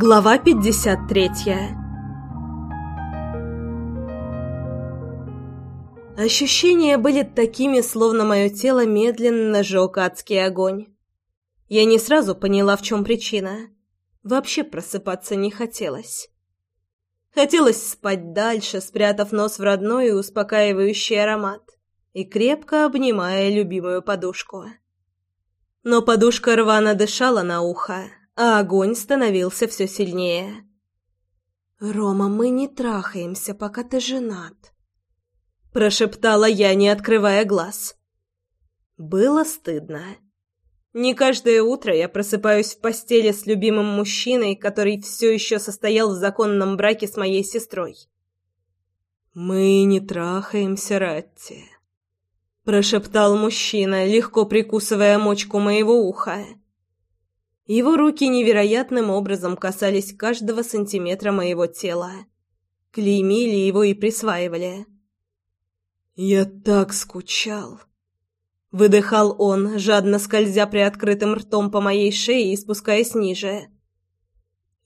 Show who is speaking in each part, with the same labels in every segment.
Speaker 1: Глава 53 Ощущения были такими, словно мое тело медленно жёг адский огонь. Я не сразу поняла, в чем причина. Вообще просыпаться не хотелось. Хотелось спать дальше, спрятав нос в родной и успокаивающий аромат, и крепко обнимая любимую подушку. Но подушка рвано дышала на ухо, а огонь становился все сильнее. «Рома, мы не трахаемся, пока ты женат», — прошептала я, не открывая глаз. Было стыдно. Не каждое утро я просыпаюсь в постели с любимым мужчиной, который все еще состоял в законном браке с моей сестрой. «Мы не трахаемся, Ратти», — прошептал мужчина, легко прикусывая мочку моего уха. Его руки невероятным образом касались каждого сантиметра моего тела. Клеймили его и присваивали. «Я так скучал!» Выдыхал он, жадно скользя приоткрытым ртом по моей шее и спускаясь ниже.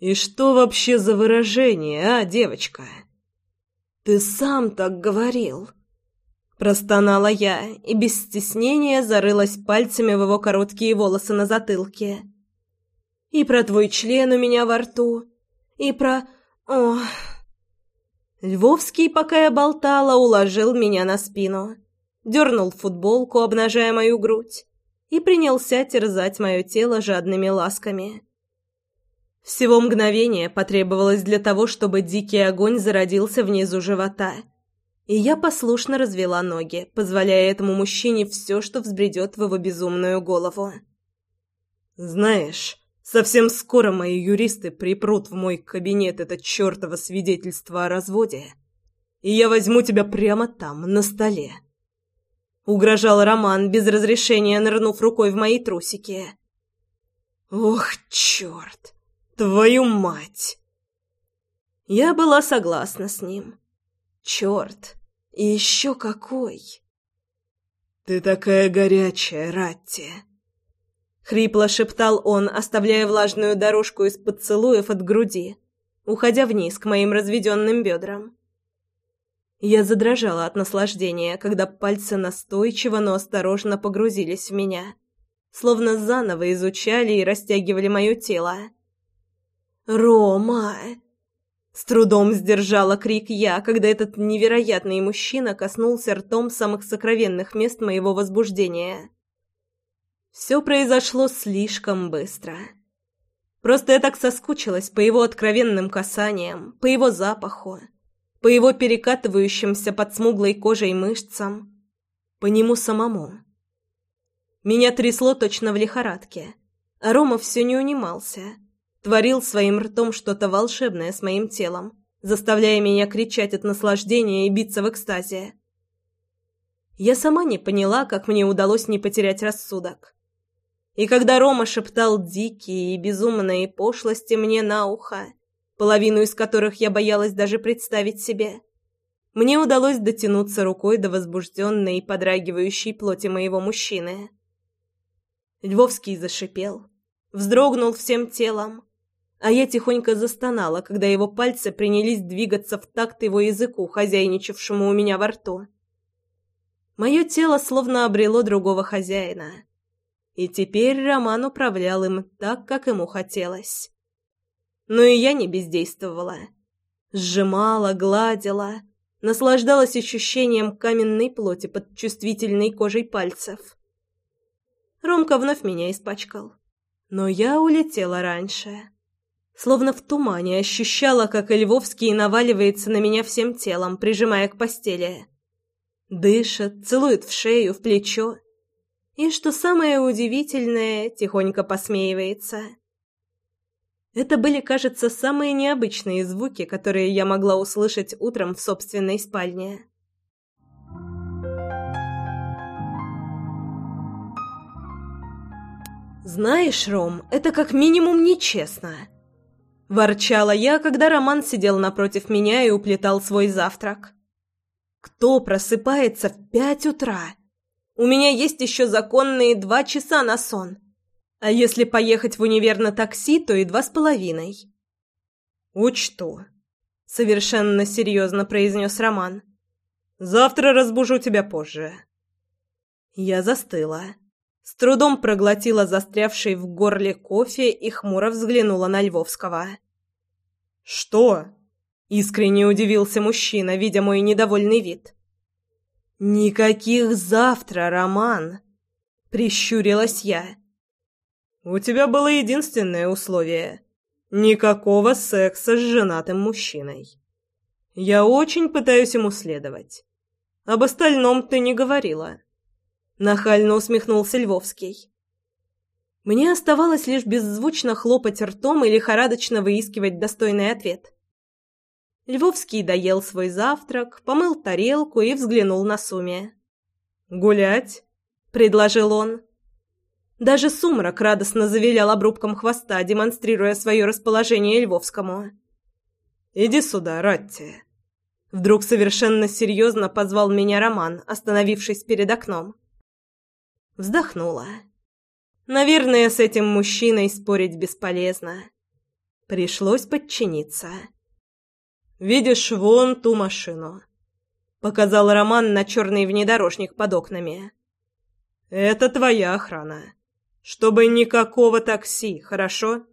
Speaker 1: «И что вообще за выражение, а, девочка?» «Ты сам так говорил!» Простонала я и без стеснения зарылась пальцами в его короткие волосы на затылке. И про твой член у меня во рту. И про... О... Львовский, пока я болтала, уложил меня на спину. Дернул футболку, обнажая мою грудь. И принялся терзать мое тело жадными ласками. Всего мгновение потребовалось для того, чтобы дикий огонь зародился внизу живота. И я послушно развела ноги, позволяя этому мужчине все, что взбредет в его безумную голову. «Знаешь...» Совсем скоро мои юристы припрут в мой кабинет это чертово свидетельство о разводе, и я возьму тебя прямо там, на столе. Угрожал Роман, без разрешения нырнув рукой в мои трусики. Ох, черт! Твою мать! Я была согласна с ним. Черт! И еще какой! Ты такая горячая, Ратти! Хрипло шептал он, оставляя влажную дорожку из поцелуев от груди, уходя вниз к моим разведенным бедрам. Я задрожала от наслаждения, когда пальцы настойчиво, но осторожно погрузились в меня, словно заново изучали и растягивали мое тело. «Рома!» С трудом сдержала крик я, когда этот невероятный мужчина коснулся ртом самых сокровенных мест моего возбуждения. Все произошло слишком быстро. Просто я так соскучилась по его откровенным касаниям, по его запаху, по его перекатывающимся под смуглой кожей мышцам, по нему самому. Меня трясло точно в лихорадке, а Рома все не унимался, творил своим ртом что-то волшебное с моим телом, заставляя меня кричать от наслаждения и биться в экстазе. Я сама не поняла, как мне удалось не потерять рассудок. И когда Рома шептал дикие и безумные пошлости мне на ухо, половину из которых я боялась даже представить себе, мне удалось дотянуться рукой до возбужденной и подрагивающей плоти моего мужчины. Львовский зашипел, вздрогнул всем телом, а я тихонько застонала, когда его пальцы принялись двигаться в такт его языку, хозяйничавшему у меня во рту. Мое тело словно обрело другого хозяина — и теперь Роман управлял им так, как ему хотелось. Но и я не бездействовала. Сжимала, гладила, наслаждалась ощущением каменной плоти под чувствительной кожей пальцев. Ромка вновь меня испачкал. Но я улетела раньше. Словно в тумане ощущала, как Львовский наваливается на меня всем телом, прижимая к постели. Дышит, целует в шею, в плечо и, что самое удивительное, тихонько посмеивается. Это были, кажется, самые необычные звуки, которые я могла услышать утром в собственной спальне. «Знаешь, Ром, это как минимум нечестно!» Ворчала я, когда Роман сидел напротив меня и уплетал свой завтрак. «Кто просыпается в пять утра?» У меня есть еще законные два часа на сон. А если поехать в универ на такси, то и два с половиной. «Учту», — совершенно серьезно произнес Роман. «Завтра разбужу тебя позже». Я застыла. С трудом проглотила застрявший в горле кофе и хмуро взглянула на Львовского. «Что?» — искренне удивился мужчина, видя мой недовольный вид. «Никаких завтра, Роман!» — прищурилась я. «У тебя было единственное условие — никакого секса с женатым мужчиной. Я очень пытаюсь ему следовать. Об остальном ты не говорила». Нахально усмехнулся Львовский. Мне оставалось лишь беззвучно хлопать ртом и лихорадочно выискивать достойный ответ. Львовский доел свой завтрак, помыл тарелку и взглянул на Суми. «Гулять?» — предложил он. Даже сумрак радостно завилял обрубком хвоста, демонстрируя свое расположение Львовскому. «Иди сюда, Ратти». Вдруг совершенно серьезно позвал меня Роман, остановившись перед окном. Вздохнула. Наверное, с этим мужчиной спорить бесполезно. Пришлось подчиниться. «Видишь вон ту машину?» Показал Роман на черный внедорожник под окнами. «Это твоя охрана. Чтобы никакого такси, хорошо?»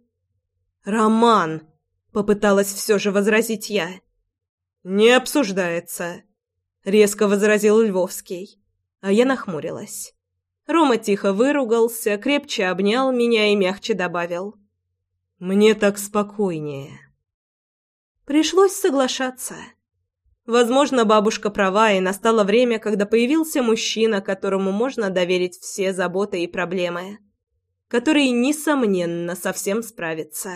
Speaker 1: «Роман!» — попыталась все же возразить я. «Не обсуждается», — резко возразил Львовский, а я нахмурилась. Рома тихо выругался, крепче обнял меня и мягче добавил. «Мне так спокойнее». Пришлось соглашаться. Возможно, бабушка права, и настало время, когда появился мужчина, которому можно доверить все заботы и проблемы, который, несомненно, совсем справится.